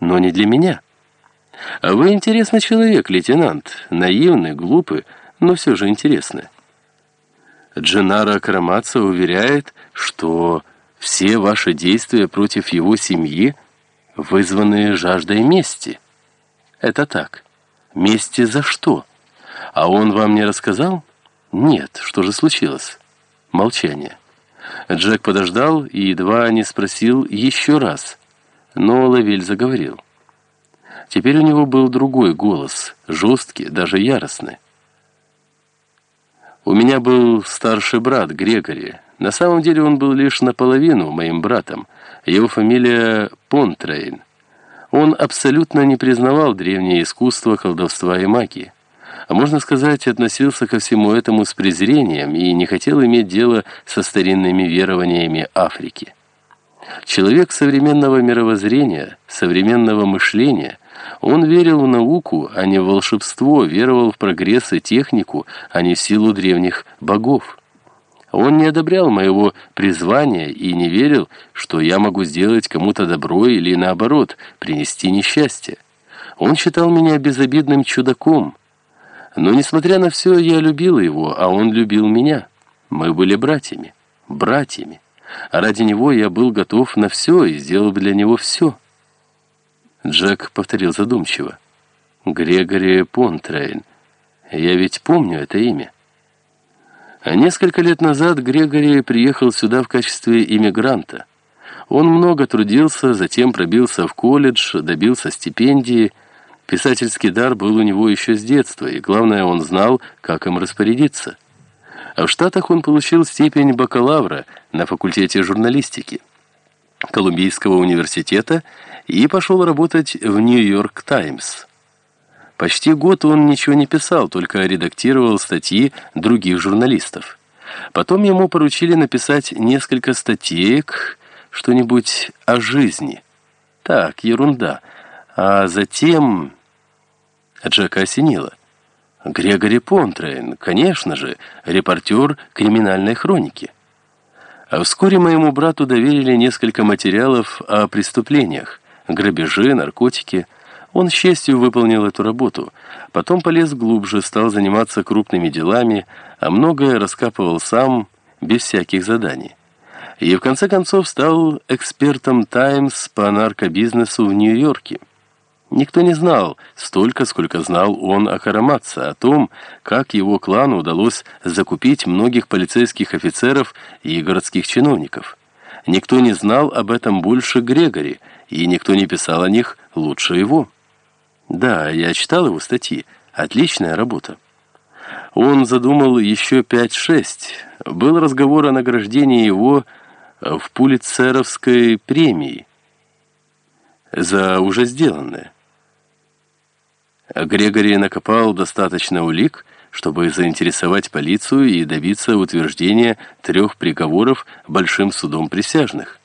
но не для меня. Вы интересный человек, лейтенант, наивный, глупый, но все же интересный. Дженара Карамаца уверяет, что все ваши действия против его семьи вызваны жаждой мести. Это так. Мести за что? А он вам не рассказал? Нет. Что же случилось? Молчание. Джек подождал и едва не спросил еще раз. Но Лавель заговорил. Теперь у него был другой голос, жесткий, даже яростный. У меня был старший брат Грегори. На самом деле он был лишь наполовину моим братом. Его фамилия Понтрейн. Он абсолютно не признавал древнее искусство колдовства и магии. А можно сказать, относился ко всему этому с презрением и не хотел иметь дело со старинными верованиями Африки. Человек современного мировоззрения, современного мышления – он верил в науку, а не в волшебство, веровал в прогресс и технику, а не в силу древних богов. Он не одобрял моего призвания и не верил, что я могу сделать кому-то добро или, наоборот, принести несчастье. Он считал меня безобидным чудаком. Но, несмотря на все, я любил его, а он любил меня. Мы были братьями, братьями. А ради него я был готов на все и сделал для него все. Джек повторил задумчиво. «Грегори Понтрейн. Я ведь помню это имя». А несколько лет назад Грегори приехал сюда в качестве иммигранта. Он много трудился, затем пробился в колледж, добился стипендии. Писательский дар был у него еще с детства, и главное, он знал, как им распорядиться. А в Штатах он получил степень бакалавра на факультете журналистики Колумбийского университета и пошел работать в «Нью-Йорк Таймс». Почти год он ничего не писал, только редактировал статьи других журналистов. Потом ему поручили написать несколько статеек, что-нибудь о жизни. Так, ерунда. А затем... Джека осенило. Грегори Понтрейн, конечно же, репортер криминальной хроники. А вскоре моему брату доверили несколько материалов о преступлениях, грабежи, наркотики. Он с честью выполнил эту работу. Потом полез глубже, стал заниматься крупными делами, а многое раскапывал сам, без всяких заданий. И в конце концов стал экспертом «Таймс» по наркобизнесу в Нью-Йорке. Никто не знал столько, сколько знал он о Караматце, о том, как его клану удалось закупить многих полицейских офицеров и городских чиновников. Никто не знал об этом больше Грегори, и никто не писал о них лучше его. Да, я читал его статьи. Отличная работа. Он задумал еще 5-6. Был разговор о награждении его в Пулитцеровской премии за уже сделанное. Грегори накопал достаточно улик, чтобы заинтересовать полицию и добиться утверждения трех приговоров большим судом присяжных.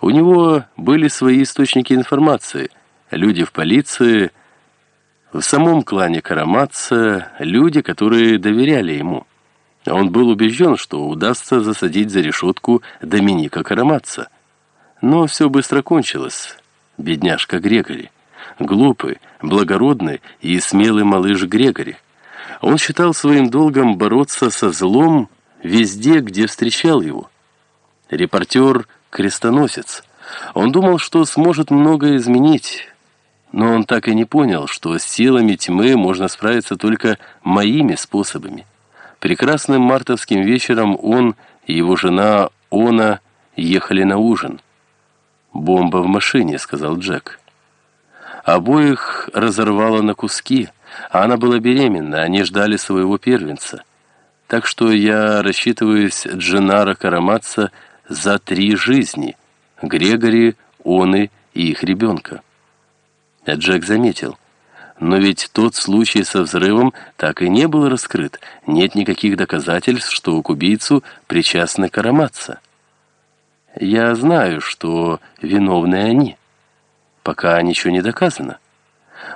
У него были свои источники информации, люди в полиции, в самом клане Караматца, люди, которые доверяли ему. Он был убежден, что удастся засадить за решетку Доминика Караматца. Но все быстро кончилось. Бедняжка Грегори глупый, благородный и смелый малыш Грегори. Он считал своим долгом бороться со злом везде, где встречал его. Репортер – крестоносец. Он думал, что сможет многое изменить, но он так и не понял, что с силами тьмы можно справиться только моими способами. Прекрасным мартовским вечером он и его жена Она ехали на ужин. «Бомба в машине», — сказал Джек. Обоих разорвало на куски, а она была беременна, они ждали своего первенца. Так что я рассчитываюсь Дженара Караматца за три жизни — Грегори, Оны и их ребенка. Джек заметил. Но ведь тот случай со взрывом так и не был раскрыт. Нет никаких доказательств, что к убийцу причастны Караматца. Я знаю, что виновны они пока ничего не доказано.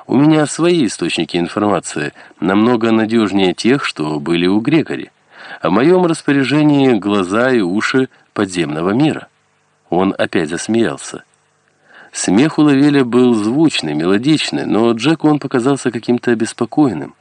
У меня свои источники информации, намного надежнее тех, что были у Грегори. В моем распоряжении глаза и уши подземного мира. Он опять засмеялся. Смех у Лавеля был звучный, мелодичный, но Джеку он показался каким-то обеспокоенным.